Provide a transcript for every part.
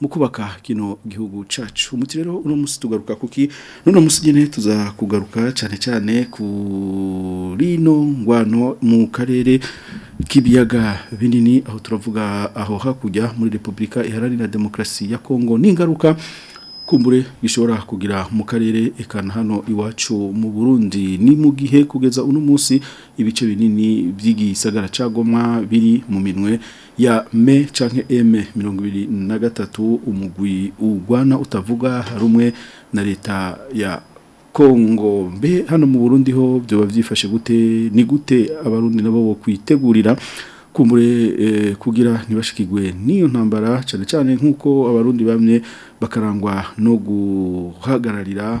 mu kubaka kino gihugu cyacu umuti rero uno munsi tugaruka kuki none munsi nyine tuza cyane cyane kuri no ngwano mu karere k'ibiyaga binini aho turavuga aho hakujya muri repubulika iharanira demokrasi ya kongo n'ingaruka kumbure gishobora kugira mu karere ekana hano iwacu mu Burundi ni mu gihe kugeza uno munsi ibice binini by'igisagara Goma biri mu minwe ya me canke M 2023 umugwi ugwana utavuga rumwe na leta ya Kongo mbe hano mu Burundi ho byo bavyifashe gute ni gute abarundi nabo bo kwitegurira kumbure eh, kugira ntibashikigwe n'iyo ntambara cyane cyane nk'uko abarundi bamwe bakarangwa no guhagararira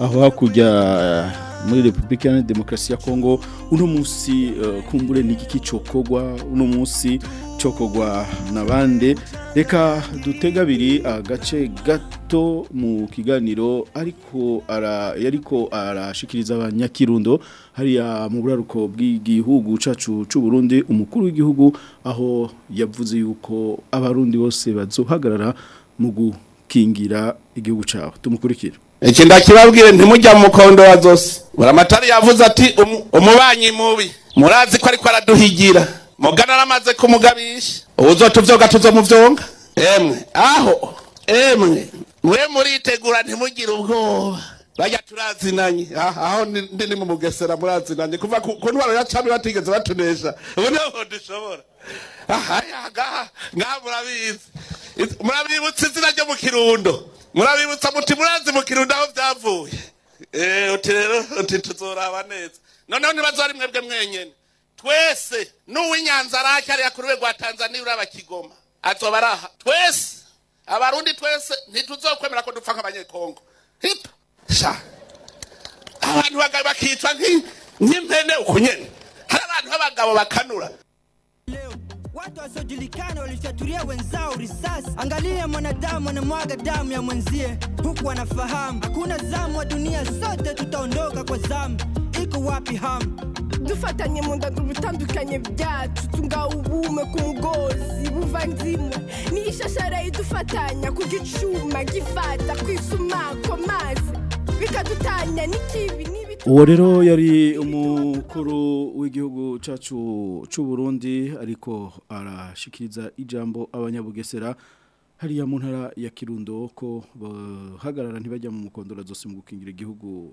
aho hakurya muri repubulika ya demokarasi ya kongo uno munsi eh, kumbure n'igiki cokogwa uno munsi cokogwa na bande reka dutega abiri agace gato mu kiganiro ariko arashikiriza abanyakirundo hariya mu buraruko bw'igihugu cacu c'u Burundi umukuru w'igihugu aho yavuze yuko abarundi bose bazohagarara mu gukingira igihugu cabo tumukurikira iki ndakibabwire ntimujya mu mukondo wa zose buramatari yavuze ati umubanyi mubi murazi ko ariko araduhigira mugana aramaze kumugabisha ubuzo tuvyoga tuzo muvyonga emwe aho emwe mwe muritegura ntimugire ubwoba bajya turazinanye ah, aho ndi ni mu mugesera murazinanye kuva ku ntwaro ya cami batigeze batunesha ubu niho dushobora aha ah, ngaha ngaha murabizi murabibutsa izina ryo mu kirundo murabibutsa muti murazi mu kirundo aho byavuye eh, uti rero uti tuzoraba neza noneho ntibazo ari mwebwe mwenyine twese n'uw'inyanza arake ariya ku rwego rwa tanzania uraba kigoma azoba ari aha twese abarundi twese ntituzokwemera ko dupfa nk'abanyekongo hipa sha abantu bagaba kitwa nk'impene uko nyine hari abantu b'abagabo bakanura watu wasiojulikana walishaturia wenzao risasi. Angalia mwanadamu anamwaga damu ya mwenzie, huku wanafahamu hakuna zamu wa dunia, sote tutaondoka kwa zamu. Iko wapi hamu? dufatanye mu nda butandukanye byacu tungawe ubume ku mugozi buva buvanzimwe n'ishashara idufatanya ku gicuma gifata ku kwisumako mazi bikadutanya n'ikibi uwo rero yari umukuru w'igihugu cyacu cy'u Burundi ariko arashikiriza ijambo abanyabugesera hariya mu ntara ya kirundo ko bahagarara ntibajya mu mukondora zose mu gukingira igihugu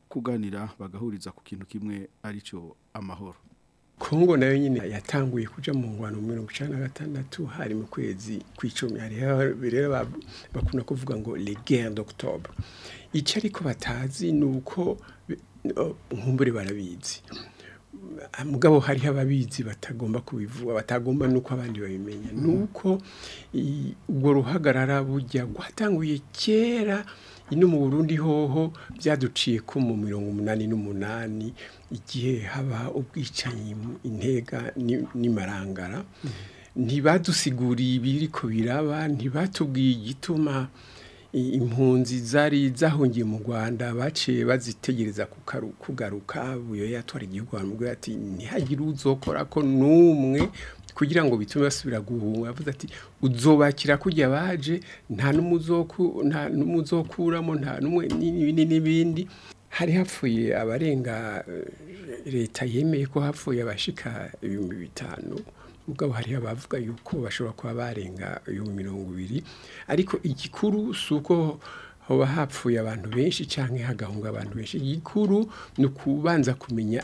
kuganira bagahuriza ku kintu kimwe aricyo amahoro kongo nayo nyine yatanguye kuja mu ngwano mirongo icana na gatandatu hari mu kwezi kw'icumi hariho rero bakunda kuvuga ngo le guerre icyo ariko batazi ni uko nkumbure barabizi mugabo hariho ababizi batagomba kubivuga batagomba nuko abandi babimenya nuko ubwo ruhagarara bujya gwatanguye kera ino mu Burundi hoho byaduciye ko mu mirongo umunani n'umunani igihe haba ubwicanyi intega n'imarangara ntibadusiguriye ibiri ko biraba ntibatubwiye igituma impunzi zari zahungiye mu rwanda baciye bazitegereza kugaruka buyo yatwara igihugu bamubwira ati ntihagire uzokora ko n'umwe kugira ngo bitume basubira guhunga Yavuze ati uzobakira kujya baje nta n'umuzokuramo nta n'umwe n'ibindi n'ibindi hari hapfuye abarenga eh, leta yemeye ko hapfuye abashika ibihumbi bitanu ubwo hari abavuga yuko bashobora kuba barenga ibihumbi mirongo ibiri ariko igikuru si uko haba hapfuye abantu benshi cyangwa hagahunga abantu benshi igikuru ni ukubanza kumenya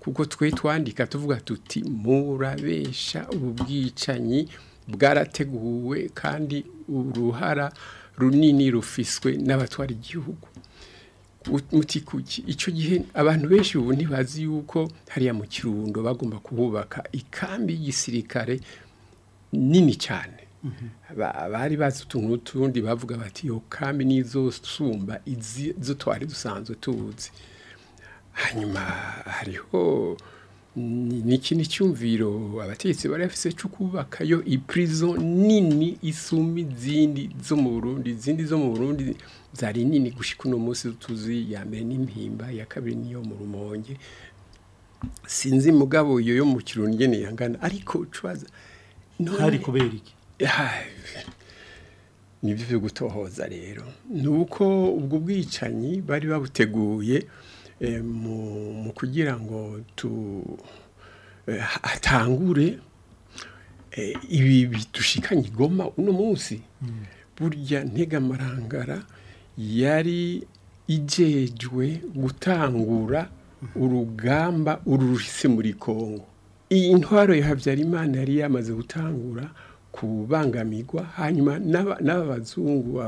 kuko twe twandika tuvuga tuti murabesha ubu bwicanyi bwarateguwe kandi uruhara runini rufiswe n'abatwara igihugu mutikuki icyo gihe abantu benshi ubu ntibazi yuko hariya mu kirundo bagomba kuhubaka ikambi y’isirikare nini cyane mhm. bari bazi utuntu n'utundi bavuga bati iyo kambi nizo sumba izo twari dusanzwe tuzi hanyuma hariho ni ikindi cyumviro abategetsi barafise cyo kubakayo ipurizo nini isumba izindi zo mu burundi izindi zo mu burundi zari nini gushyika uno munsi tuzi ya mbere n'impimba iya kabiri niyo mu rumonge sinzi mugabo iyo yo mu kirundi ngene yangana ariko cubaza hari kubera iki nibyo byo gutohoza rero ni uko ubwo bwicanyi bari babuteguye Eh, mu kugira ngo eh, atangure eh, ibi bidushikanye igoma uno munsi mm. burya ntegamarangara yari igejwe gutangura mm-hmm. urugamba ururisi muri congo iyi ntwaro ya habyarimana yari yamaze gutangura kubangamirwa hanyuma n'aba bazungu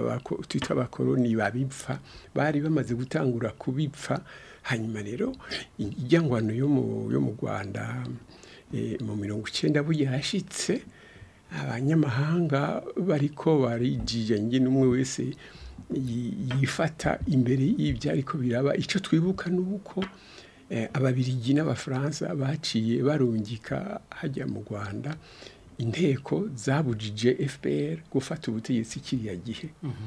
twita abakoroni babipfa bari bamaze gutangura kubipfa hanyuma rero ijyangwano yo mu rwanda e, mu mirongo icyenda burya yashyitse abanyamahanga bariko barigiye nyine umwe wese yifata imbere y'ibyo ariko biraba icyo twibuka ni uko e, ababiligi n'abafaransa baciye barungika hajya mu rwanda inteko zabujije fpr gufata ubutegetsi kiriya gihe mhm.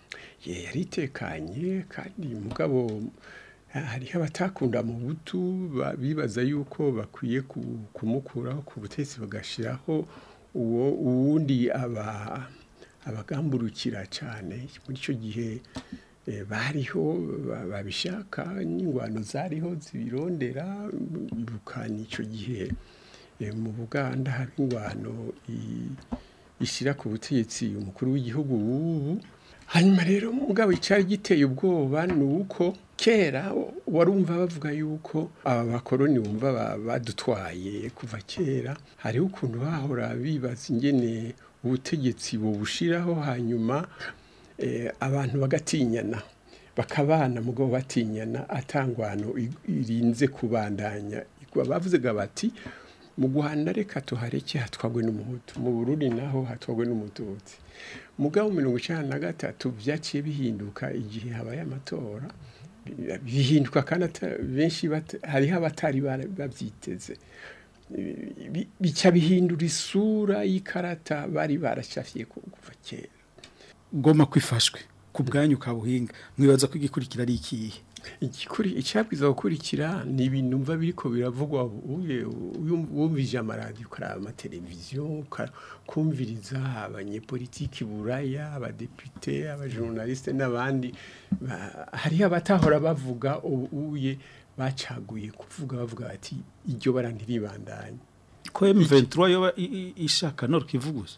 yari itekanye kandi mugabo hariho abatakunda mu butu bibaza yuko bakwiye kumukuraho ku butegetsi bagashyiraho uwo uwundi abagamburukira cyane muri icyo gihe Eh, bariho babishaka n'ingwano zariho zibirondera bukana icyo gihe eh, mu buganda hari ingwano ishyira ku butegetsi umukuru w'igihugu w'ubu hanyuma rero umugabo icyari giteye ubwoba ni uko kera warumva bavuga yuko aba bakoroni bumva badutwaye kuva kera hariho ukuntu bahora bibaza ingene ubutegetsi bubushiraho hanyuma Eh, abantu bagatinyana bakabana mugabo batinyana atangwano irinze kubandanya bavuze bati mu guhana reka tuhareke hatwagwe n'umuhutu mu bururi naho hatwagwe n'umututsi mugabo mirongo icyenda na gatatu byaciye bihinduka igihe habaye amatora bihinduka kandi benshi hariho abatari babyiteze bica bihindura isura y'ikarata bari baracafye kuva kera ugomba kwifashwe ku bwanyu ukabuhinga mwibaza ko igikurikira ari ikihe icyabwiza gukurikira ni ibintu mva biriko biravugwa wumvije amaradiyo ukaraba amateleviziyo kumviriza abanyepolitiki buraya abadepite abajurnaliste n'abandi hari abatahora bavuga uye bacaguye kuvuga bavuga ati iryo bara ntiribandanye ko M23 yoba ishaka no rikivuguza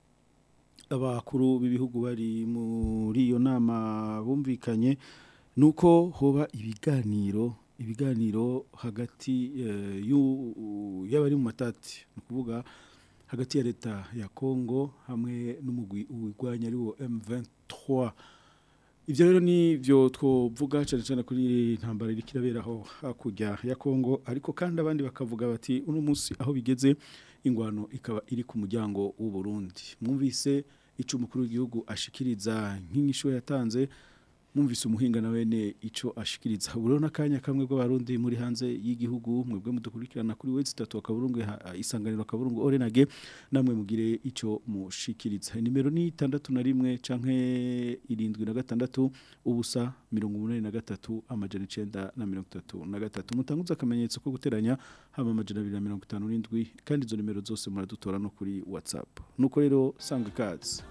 abakuru b'ibihugu bari muri iyo nama bumvikanye nuko hoba ibiganiro ibiganiro hagati eh, y'abari mu matati kuvuga ukuvuga hagati ya leta ya congo hamwe n'umugwi urwanya ari m23 ibyo rero ni byo twovuga cyane cyane kuri ntambara iri kiraberaho hakurya ya congo ariko kandi abandi bakavuga bati uno munsi aho bigeze ingwano ikaba iri ku muryango w'u burundi mwumvise icyo umukuru w'igihugu ashikiriza nk'inyishyu yatanze mwumvise umuhinga na wene icyo ashikiriza urabona akanya kamwe rw'abarundi muri hanze y'igihugu mwebwe mudukurikirana kuri wese wa akaburungu isanganiro Kaburungu orenage namwe mugire icyo mushikiriza nimero ni itandatu na rimwe cyangwa irindwi na gatandatu ubusa mirongo umunani na gatatu amajana icyenda na mirongo itatu na gatatu mutanguze akamenyetso ko guteranya haba amajana abiri na mirongo itanu n'indwi kandi izo nimero zose muradutora no kuri WhatsApp nuko rero sanga ikaze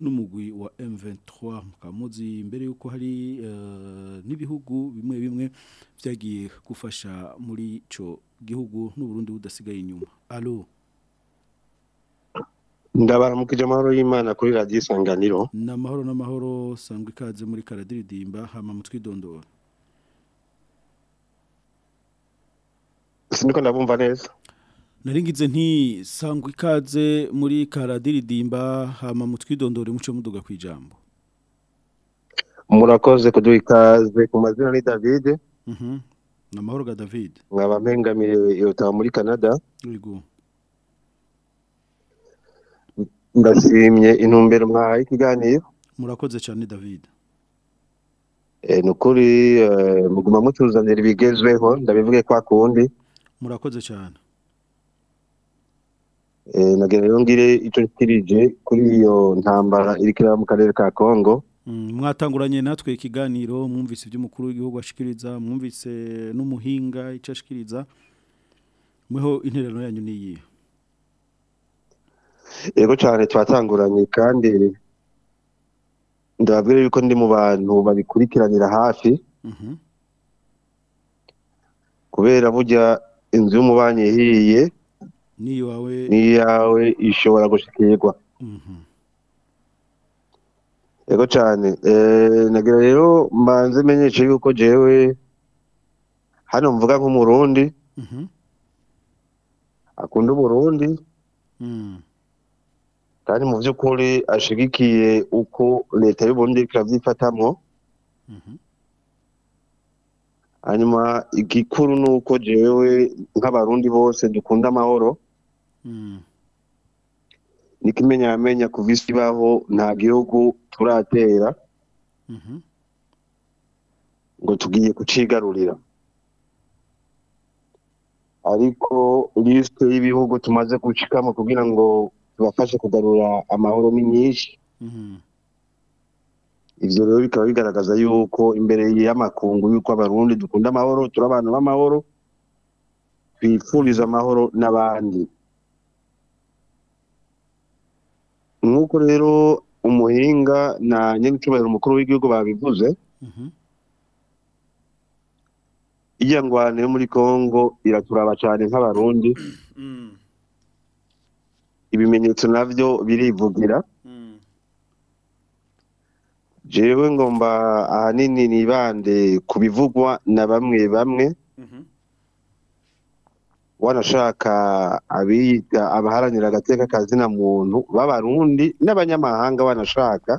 n'umugwi wa M23 mukamuzi imbere yuko hari uh, n'ibihugu bimwe bimwe byagiye gufasha muri ico gihugu n'uburundi budasigaye inyuma alo ndabaramukije amahoro y'imana kuri radiyo isanganiro ni amahoro n'amahoro sangwa ikaze muri karadiridimba hama mu twidondora siniko ndabumva neza naringize nti sangwa ikaze muri karadiridimba hama mu twidondore muce muduga ku ijambo murakoze kuduha ikaze ku mazina ni davide mhm. ni amahoro ga david mwaba mpengamire iyo muri canada ndashimye intumbero mwahaye ikiganiro murakoze cyane david e, ni ukuri e, muguma mutuzanira ibigezweho ndabivuge kwa kundi murakoze cyane e, nagera rero ngire icyo kirije kuri iyo ntambara iri kureba mu karere ka Congo Mm, mwatanguranye natwe ikiganiro mwumvise iby'umukuru w'igihugu ashikiriza mwumvise n'umuhinga icashikiriza ashikiriza mweho interano yanyu niyihe yego cyane twatanguranye kandi ndababwira yuko ndi mu bantu babikurikiranira hafi mm-hmm. kubera burya inzu y'umubanyi ihiye n'iyawe ishobora gushikirwa mm-hmm. ego cyane eh, nagira rero mbanze menyeshe yuko jewe hano mvuga nk'umurundi mhm. akunda uburundi hmm. kandi mu by'ukuri ashigikiye uko leta y'uburundi ikabyifatamwo mhm. hanyuma igikuru ni uko jewe nk'abarundi bose dukunda amahoro hmm. niko imenyamenya ku isi ibaho nta gihugu turatera mhm. ngo tugiye kucigarurira ariko risike y'ibihugu tumaze gucikamo kugira ngo tubafashe kugarura amahoro ni nyinshi mhm. ibyo rero bikaba bigaragaza yuko imbere y'amakungu y'uko abarundi dukunda amahoro turi abantu b'amahoro twifuriza amahoro n'abandi nk'uko rero umuhinga na nyagicyubahiro umukuru w'igihugu babivuze mhm. iyangwana yo muri congo iraturaba cyane nk'abarundi mm. ibimenyetso nabyo birivugira mm. jewe ngomba ahanini nibande ku bivugwa na bamwe bamwe mhm. wanashaka abiga abaharanira agateka kazina muntu b'abarundi n'abanyamahanga wanashaka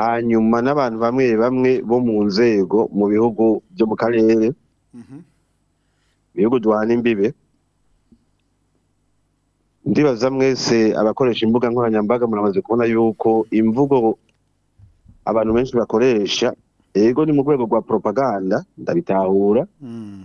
hanyuma n'abantu bamwe bamwe bo mu nzego mu bihugu byo mu karere ibihugu mhm. duhana imbibe ndibaza mwese abakoresha imbuga nkoranyambaga muramaze kubona yuko imvugo abantu benshi bakoresha yego ni mu rwego rwa propaganda ndabitahura mm.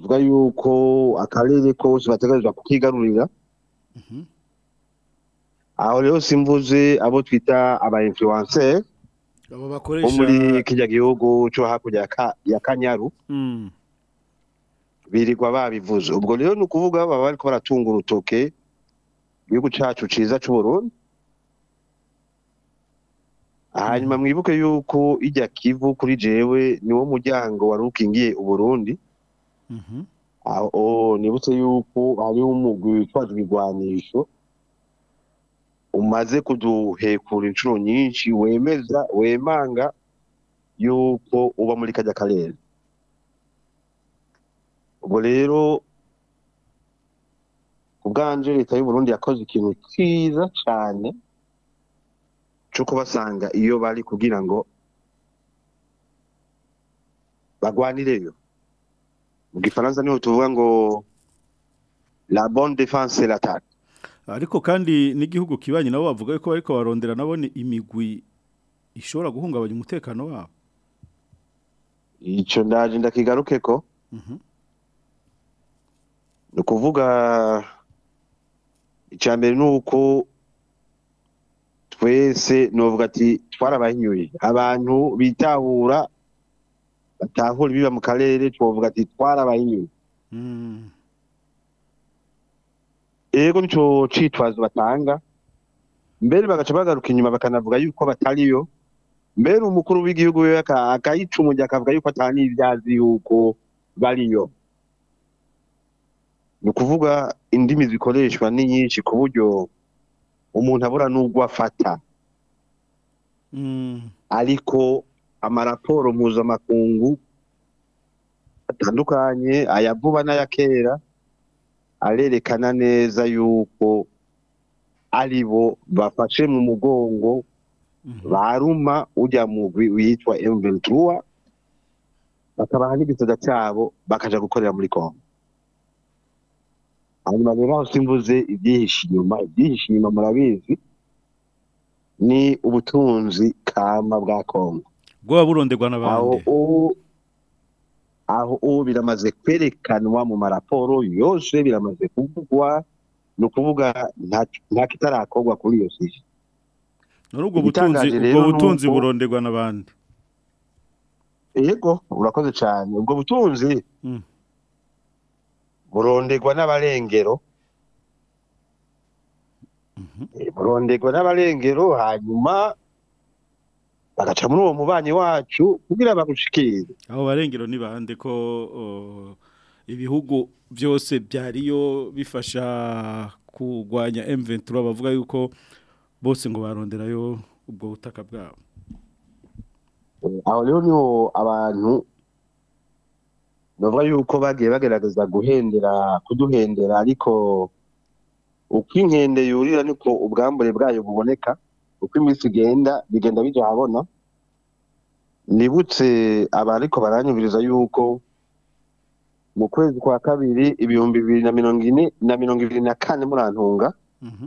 vuga yuko akarere kose bategerezwa kukigarurira mhm. aho rero simvuze abo twita aba influencer abo muri kijya gihugu cyo hakurya ya kanyaru mm. birirwa babivuze ubwo rero ni ukuvuga baba bariko baratunga urutoke igihugu cyacu cyiza cy'uburundi hanyuma mm. mwibuke yuko ijya kivu kuri jewe niwo muryango wari ukingiye uburundi Mm-hmm. aho nibutse yuko hariho umugwi witwa ibigwanisho umaze kuduhekura inshuro nyinshi wemeza wemanga yuko uba muri kajya karere ubwo rero ubwanje Leta y'u Burundi yakoze ikintu cyiza cyane cyo kubasanga iyo bari kugira ngo bagwanireyo mu gifaransa niho tuvuga ngo la bonne défense c'est l'attaque ariko kandi n'igihugu kibanye nabo bavuga ko bariko barondera nabo ni imigwi ishobora guhungabanya umutekano wabo icyo ndaje ndakigaruke ko mhm. ni ukuvuga icya mbere ni uko twese novuga ati twarabahinyuye abantu bitahura batahura ibiba mu karere twovuga ati twarabaye inyuma mm. ego nico citwazo batanga mbere bagaca bagaruka inyuma bakanavuga yuko batariyo mbere umukuru w'igihugu we akayica umujya akavuga yuko atani ivyazi yuko bariyo ni ukuvuga indimi zikoreshwa ni nyinshi ku buryo umuntu abura n'ubwo afata mm. ariko amaraporo mpuzamakungu atandukanye aya vuba n'aya kera arerekana neza yuko ari bo bafashe mu mugongo mhm. baruma ujya mu witwa m bakabaha n'igisoda cyabo bakajya gukorera muri Kongo hanyuma rero aho simvuze ibyihishe inyuma ibyihishe inyuma murabizi ni ubutunzi kama bwa Kongo bwoba buronderwa n'abandi aho ubu biramaze kwerekanwa mu maraporo yose biramaze kuvugwa ni ukuvuga nta kitarakorwa kuri iyo sije none ubwo butunzi ubwo buronderwa n'abandi yego urakoze cyane ubwo butunzi mm. buronderwa n'abarengero mhm. eh, buronderwa n'abarengero hanyuma bagaca muri uwo mubanyi wacu kugira bagushikire aho barengero ni ko ibihugu byose byariyo bifasha kurwanya M23 bavuga yuko bose ngo baronderayo ubwo butaka bwabo aho rero niho abantu bavuga yuko bagiye bagerageza guhendera kuduhendera ariko uko inkende yurira niko ubwambure bwayo buboneka uko iminsi igenda bigenda bijya ahabona nibutse abariko baranyubiriza yuko mu kwezi kwa kabiri ibihumbi bibiri na mirongo ine na mirongo ibiri na kane murantunga mhm.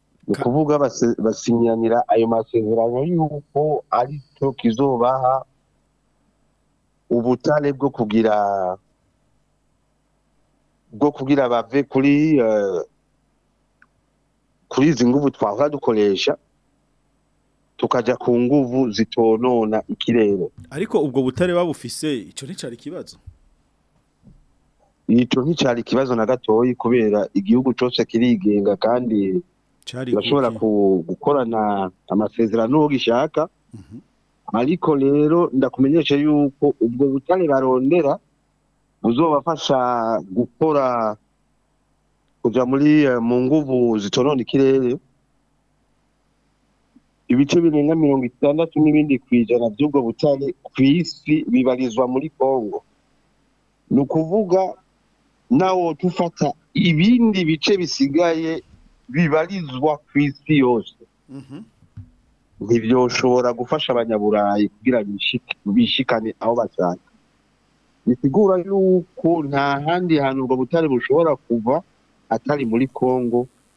ukuvuga basinyanira ayo masezerano y'uko ari cyo kizobaha ubutare bwo kugira bwo kugira bave kuri euh, kuri izi nguvu twahora dukoresha tukajya ku nguvu zitonona ikirere ariko ubwo butare babufise icyo nticyari ikibazo ico nticari ikibazo na gatoyi kubera igihugu cyose kirigenga kandi urashobora gukorana amasezerano gishaka mhm. ariko rero ndakumenyesha yuko ubwo butare barondera buzobafasha gukora kujya muri eh, mu nguvu zitonona ikirere ibice birenga mirongo itandatu n'ibindi kw'ijana byubwo butare kw'isi bibarizwa muri kongo ni ukuvuga nawo dufata ibindi bice bisigaye bibarizwa ku isi yose mhm. ntibyoshobora gufasha abanyaburayi kugira ngo bishikane aho bashaka bisigura yuko nta handi hantu ubwo butare bushobora kuva atari muri kongo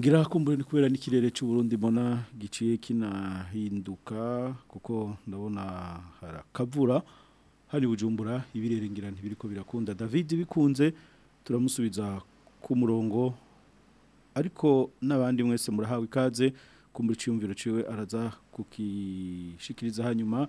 ngira kumbure ni kubera n'ikirere Burundi mbona giciye kinahinduka kuko ndabona harakavura hari bujumbura ibirere ngira ntibiri ko birakunda david bikunze turamusubiza ku murongo ariko n'abandi mwese murahawe ikaze kumbura icyumviro ciwe araza kukishikiriza hanyuma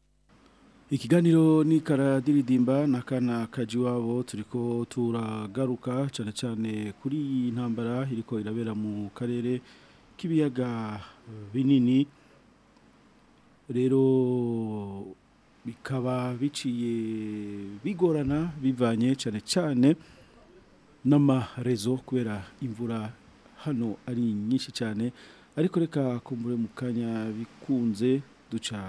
ikiganiro ni karadiridimba na kana kajiwabo turiko turagaruka cyane cyane kuri iyi iriko irabera mu karere k'ibiyaga binini rero bikaba biciye bigorana bivanye cyane cyane n'amarezo kubera imvura hano ari nyinshi cyane ariko reka kumbure mu bikunze duca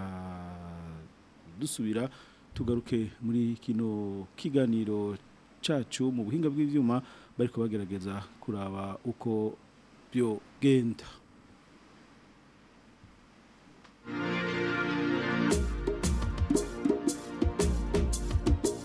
dusubira tugaruke muri kino kiganiro cacu mu buhinga bw'ivyuma bariko bagerageza kuraba uko byo genda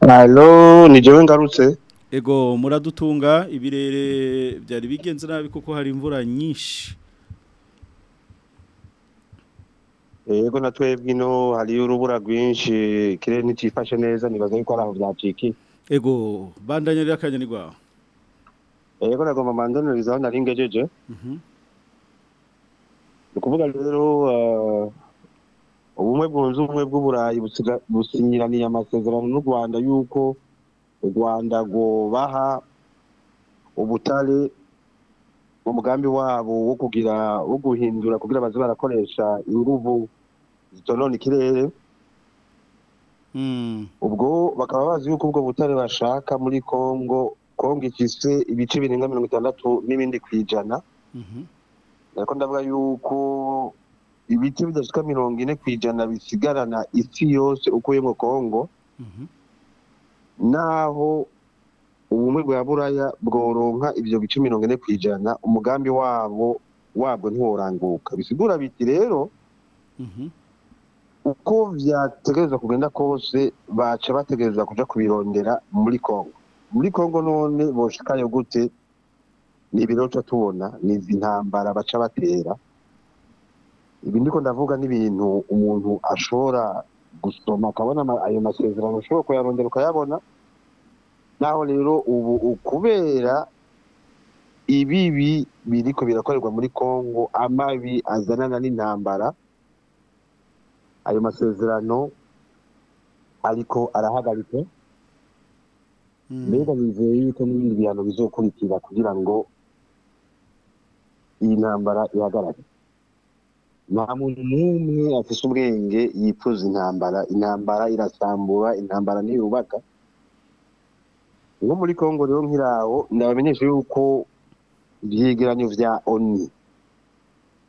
Alo ni jewe ngarutse Ego muradutunga ibirere byari bigenze nabi kuko hari imvura nyinshi Ego na twebwe ino hari urubura rwinshi kirere nticifashe neza nibaza yuko araho byaciki Ego bandanya ryakanyani gwawe Ego nagomba mandonorizaho naringejeje Mhm mm ukuvuga rero ah, ubumwe bwunze ubumwe bw'uburayi businyiraniye amasezerano n'u rwanda y'uko u rwanda rwubaha ubutare umugambi wabo wo kugira wo guhindura kugira baze barakoresha inguvu zitonona ikirere hmm. ubwo bakaba bazi yuko ubwo butare bashaka muri kongo kongo ifise ibice birenga mirongo itandatu n'ibindi ku ijana mhm. ariko ndavuga yuko ibiti bidashika mirongo ine ku ijana bisigarana isi yose ukuye mu kongo mhm. naho ubumwe bwa buraya bworonka ibyo bice mirongo ine ku ijana umugambi wabo wabwo ntiworanguka bisigura biti rero mhm. uko byategereza kugenda kose baca bategereza kujya kubirondera muri kongo muri kongo none boshikayo gute ni ibiro tubona ni izi ntambara baca batera ibi ndiko ndavuga n'ibintu umuntu ashobora gusoma akabona ayo masezerano ushobora kuyarondera ukayabona naho rero ubu kubera ibibi biriko birakorerwa muri kongo amabi azanana n'intambara ayo masezerano ariko arahagarika hmm. mbega nizeye yuko n'ibindi bihano bizokurikira kugira ngo iyi ntambara ihagarare nta muntu n'umwe afite ubwenge yipfuza intambara intambara irasambura intambara ntiyubaka nko muri congo rero nk'iraho ndabamenyesha yuko ibyegeranyo bya oni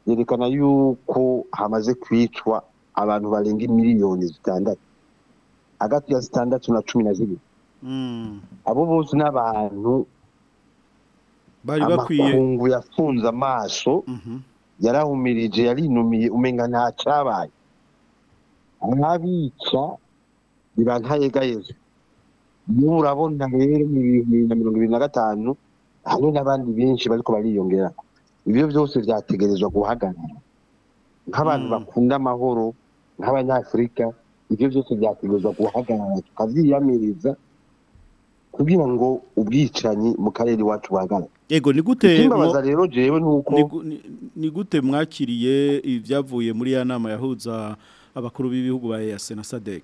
yerekana yuko hamaze kwicwa abantu barenga miliyoni zitandatu hagati ya zitandatu na cumi na zibiri mm. abo bose n'abantu bari bakwiye amakungu yafunze amaso mhm. yarahumirije yarinumiye umenga nta cyabaye abica biba nkayegayega n'ubu urabona rero mu bihumbi na mirongo ibiri na gatanu hamwe n'abandi benshi bariko bariyongera ibyo byose byategerezwa guhagarara nk'abantu hmm. bakunda amahoro nk'abanyafurika ibyo byose byategerezwa guhagarara tukabyiyamiriza kugira ngo ubwicanyi mu karere iwacu buhagarare yego ni gute rero jewe nuko ni gute mwakiriye ibyavuye muri ya nama yahuza abakuru b'ibihugu ba ya sena SADC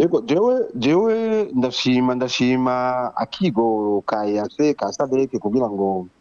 Ego jewe jewe ndashima ndashima akigo ka EAC ka SADC kugira ngo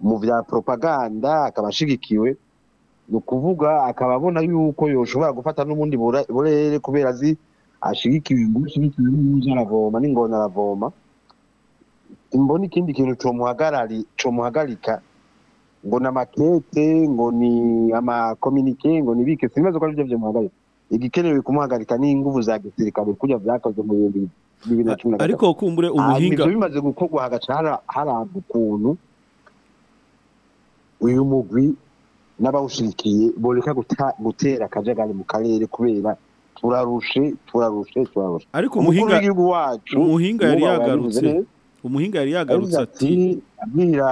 mu bya propaganda akaba ashigikiwe ni ukuvuga akaba abona yuko yoshobora gufata n'ubundi burere kubera azi ashigikiwe ingufu aravoma n'ingona aravoma mbona ikindi kintu comuhagarika ngo ni amakete ngo ni amakominike ngo ni bike sinibaza ko aribyo byamuhagarika igikenewe kumuhagarika ni ingufu za gisirikare kujya byakozwe mu bihumbi bibiri na cumi na gatatu ariko kumbure umuhinga bimaze gukorwa hagaca haranga ukuntu uyu mugwi n'abawushyigikiye boreka gutera akajagari mu karere kubera turarushe turarushe turarushe ariko umuhinga wacu umuhinga yari yagarutse umuhinga yari yagarutse ati abwira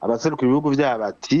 abaseruka ibihugu byabo bati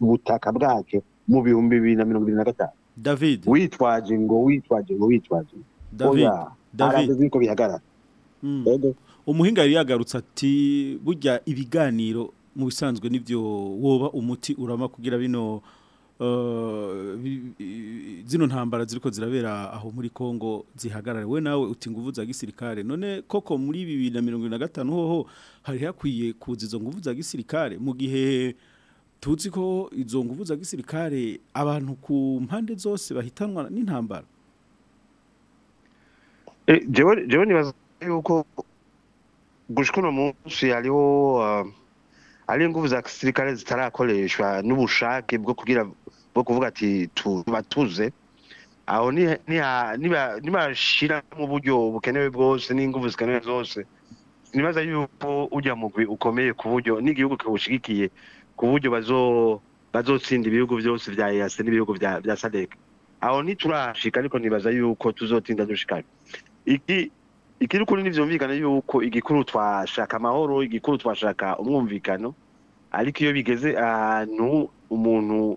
ubutaka bwacyo mu bihumbi bibiri na mirongo irindwi na gatanu david witwaje ngo witwaje ngo witwaje david david bihagarara hmm. umuhinga yari yagarutse ati burya ibiganiro mu bisanzwe nibyo woba umuti urama kugira bino Eh, zino ntambara ziriko zirabera aho muri Kongo zihagarariwe nawe uti nguvu za gisirikare none koko muri 2025 hoho hari hakwiye kuza izo nguvu za gisirikare mu gihe tuzi ko izo nguvu za gisirikare abantu ku mpande zose bahitanwa n'intambara eh, jewe nibaza yuko gushika uno munsi hariho eh, ari ingufu za gisirikare zitarakoreshwa n'ubushake bwo kugira bwo kuvuga ati tuba tuze aho nibashira mu buryo bukenewe bwose n'ingufu zikenewe zose nibaza yuko ujya mugwi ukomeye ku buryo n'igihugu kiwushigikiye ku buryo bazotsinda ibihugu byose bya EAC n'ibihugu bya SADC aho ntiturashika ariko nibaza yuko tuzotinda dushikana iki ikiri kuri ntivyumvikana yuko igikuru twashaka amahoro igikuru twashaka umwumvikano ariko iyo bigeze ahantu umuntu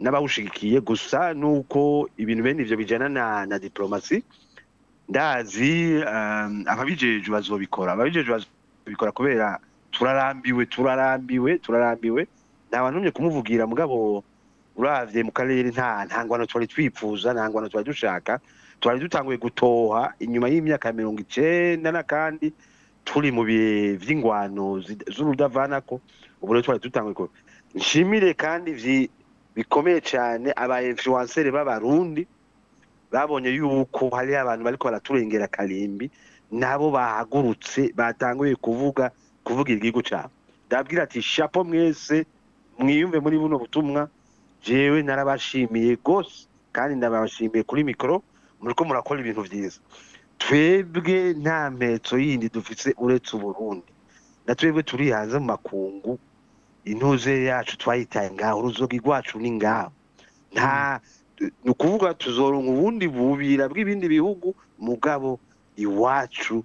n'abawushigikiye gusa nuko ibintu bene ibyo bijyana na, na diplomasi ndazi um, ehm, ababijeje bazobikora ababijeje bazobikora kubera turarambiwe turarambiwe turarambiwe nta bantu kumuvugira mugabo uravye mu karere nta ntangwano twari twifuza ntangwano twari dushaka twari dutanguye gutoha inyuma y'imyaka mirongo icenda n'akandi turi mu bihe zurudavana ko ubu rero twari dutanguye nshimire kandi bikomeye cyane aba influencers b'abarundi babonye yuko hari abantu bariko baraturengera karimbi nabo bahagurutse batanguye kuvuga kuvuga igihugu cyabo ndabwira ati shapo mwese mwiyumve muri buno butumwa jewe narabashimiye gose kandi ndabashimiye kuri mikoro muriko murakora ibintu byiza twebwe nta mpetso yindi dufise uretse uburundi na twebwe turi hanze mu makungu intuze yacu twayitaye ngaho uruzoga rwacu ni ngaho nta ni ukuvuga tuzoronka ubundi bubira bw'ibindi bihugu mugabo iwacu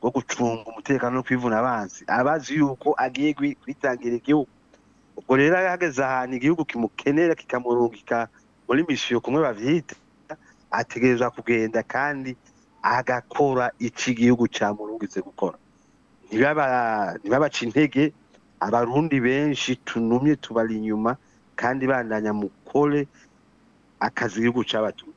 rwo gucunga umutekano no kwivuna abanzi abazi yuko agiye kwitangira igihugu ubwo rero ahageze ahantu igihugu kimukenera kikamurungika muri misiyo kumwe bavyita ategerezwa kugenda kandi agakora ico igihugu camurungitse gukora ntibabaca intege abarundi benshi tunumye tubari inyuma kandi bandanya mukore akazi igihugu cabatumye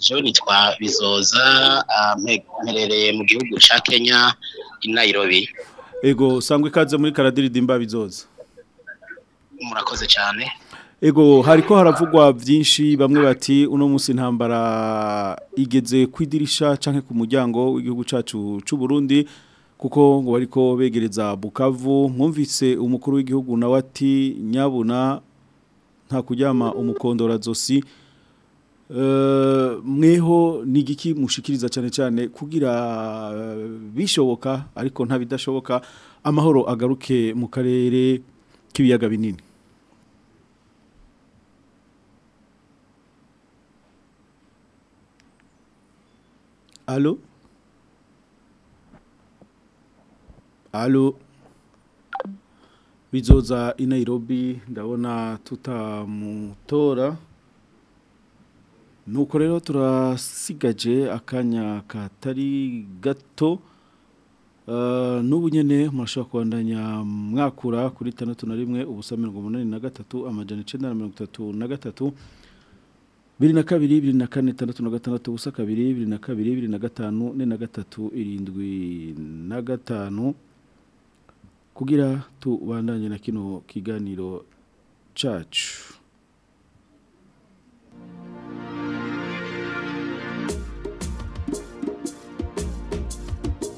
jo nitwa Bizoza ah, mperereye mu gihugu ca Kenya i Nairobi. Ego sangwe kaze muri karadiridimba Bizoza. Murakoze cyane. Ego hariko haravugwa byinshi bamwe bati uno munsi ntambara igeze kwidirisha canke ku muryango w'igihugu cacu c'u Burundi. kuko ngo bariko begereza bukavu mwumvise umukuru w'igihugu na wati nyabuna nta kujyama umukondora zosi eh, mweho ni igiki mushikiriza cyane cyane kugira eh, bishoboka ariko nta bidashoboka amahoro agaruke mu karere k'ibiyaga binini alo Halo bizoza i Nairobi ndabona tutamutora nuko rero turasigaje akanya katari gato n'ubu eh, nyine murashobora kubandanya mwakura kuri itandatu na rimwe ubusa mirongo na gatatu amajana icyenda na mirongo itatu na gatatu bibiri na kabiri bibiri na kane itandatu na gatandatu ubusa kabiri bibiri na kabiri bibiri na gatanu ne na gatatu irindwi na gatanu kugira tubandanye na kino kiganiro cacu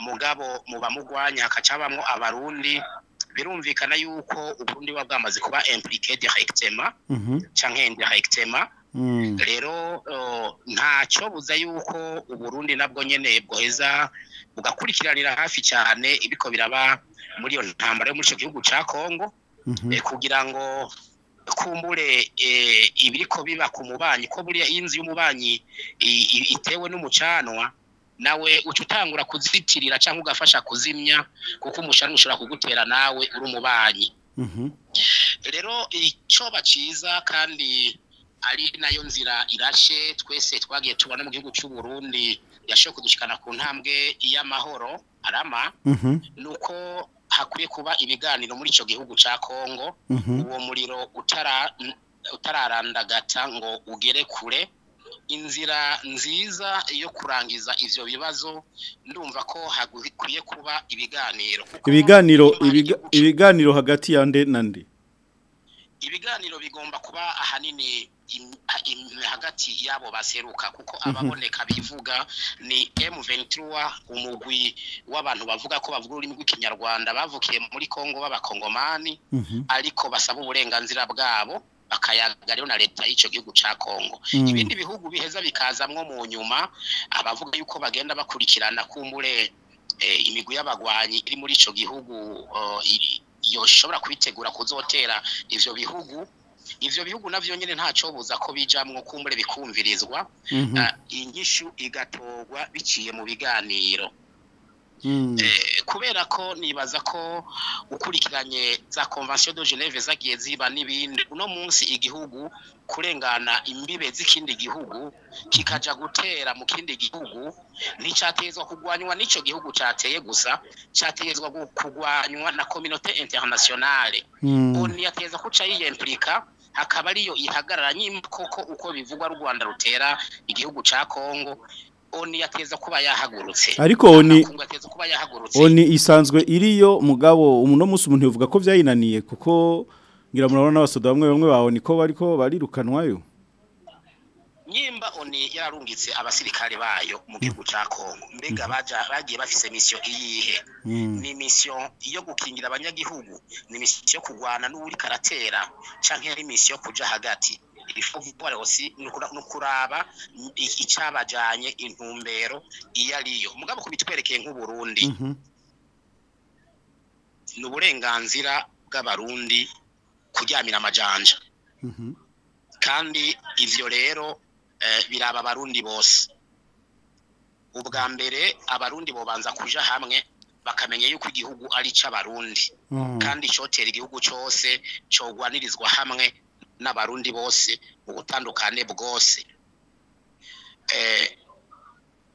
mugabo muba mugwanya hakaca abarundi birumvikana yuko ubundi buba bwamaze kuba impurikede hegitema mhm. cyangwa hende hegitema mm. rero oh, ntacyo buza yuko uburundi nabwo nyine bwoheza ugakurikiranira hafi cyane ibiko biraba muri iyo ntambara yo muri icyo gihugu cya kongo mhm. eh, kugira ngo kumbure eh, ibiriko biba ku mubanyi ko buriya iyo inzu y'umubanyi itewe n'umucanwa nawe uca utangura kuzitirira cyangwa ugafasha kuzimya kuko umushana ushobora kugutera nawe uri umubanyi mhm. rero icyoba cyiza kandi ari nayo nzira irashe twese twagiye tubona mu gihugu cy'u Burundi yashoboye kudushikana ku ntambwe y'amahoro arama mhm. nuko hakwiye kuba ibiganiro muri icyo gihugu cya kongo mhm. uwo muriro utararandagata ngo ugere kure inzira nziza yo kurangiza ibyo bibazo ndumva ko hakwiye kuba ibiganiro ibiganiro ibiganiro hagati ya nde na nde ibiganiro bigomba kuba ahanini hagati y'abo baseruka kuko mhm. ababoneka bivuga ni M23 umugwi w'abantu bavuga ko bavuga ururimi rw'ikinyarwanda bavukiye muri Kongo b'abakongomani mhm. ariko basaba uburenganzira bwabo bakayaga rero na leta y'icyo gihugu cya kongo mhm. ibindi bihugu biheza bikazamwo mu nyuma abavuga yuko bagenda bakurikirana kumbure eh, imigwi y'abagwanyi iri muri icyo gihugu oh, yoshobora kubitegura kuzotera ivyo bihugu ivyo bihugu navyo nyene ntacobuza ko bijamwo kumbure bikumvirizwa mm -hmm. uh, inyishu igatorwa biciye mu biganiro mm. eh, kubera ko nibaza ko ukurikiranye za convention de Geneve zagiye ziba n'ibindi uno munsi igihugu kurengana imbibe z'ikindi gihugu kikaja gutera mu kindi gihugu nticyatezwa kugwanywa n'ico gihugu cateye gusa catezwa kugwanywa na communauté internationale mm. oni yateza kuca yiyemplika Hakaba ariyo ihagarara nyimba koko uko bivugwa rwanda rutera igihugu cya kongo oni yateza kuba yahagurutse ariko oni oni isanzwe iriyo mugabo umuntu munsi umuntu yavuga ko byayinaniye kuko ngira murabona n'abasoda bamwe bamwe bawoni ko bariko barirukanwayo nyimba oni yararungitse abasirikare bayo mu gihugu cya kongo mbega mhm. bagiye bafise misiyo iyihe mm. ni misiyo yo gukingira abanyagihugu ni misiyo yo kurwana n'uri karatera cyangwa ari misiyo yo kujya hagati ibivuga rwose ni ukuraba icyabajyanye intumbero iyo ariyo mugabo kubitwerekeye nk'uburundi mhm. ni uburenganzira bw'abarundi kuryamira amajanja mhm. kandi ibyo rero Eh, biraba abarundi bose ubwa mbere abarundi bobanza kuja hamwe bakamenya yuko igihugu ari cy'abarundi mm. kandi cyotera igihugu cyose cyogwanirizwa hamwe n'abarundi bose mu butandukane bwose eh,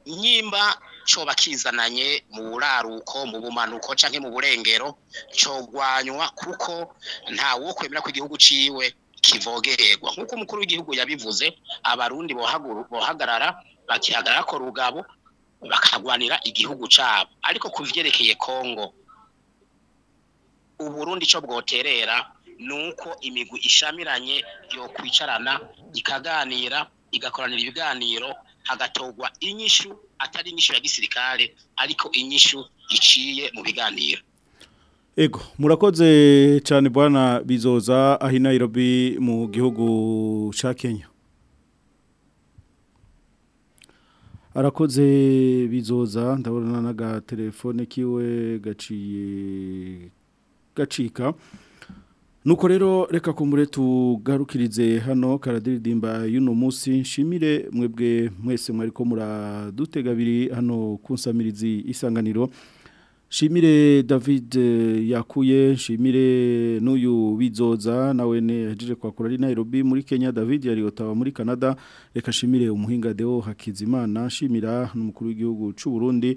nyimba cyo kizananye mu buraruko mu bumanuko cyangwa mu burengero cyogwanywa kuko nta wo kwemera ko igihugu ciwe kivogererwa nk'uko umukuru w'igihugu yabivuze abarundi bohagarara bakihagarara ko rugabo bakagwanira igihugu cyabo ariko ku byerekeye kongo uburundi cyo bwoterera ni uko imigwi ishamiranye yo kwicarana ikaganira igakoranira ibiganiro hagatogwa inyishu atari inyishu ya gisirikare ariko inyishu iciye mu biganiro Ego, murakoze cyane bwana bizoza ahi Nairobi mu gihugu cya Kenya. Arakoze bizoza ndabona telefone kiwe gaciye gacika. Nuko rero reka kumure tugarukirize hano karadiridimba y'uno munsi nshimire mwebwe mwese mwariko muradutega biri hano kunsamirizi isanganiro. shimire david eh, yakuye shimire n'uyu bizoza nawe nejeje kwa ari nairobi muri kenya david yari otawa muri canada reka shimire umuhinga deo hakizimana shimira n'umukuru w'igihugu cy'u burundi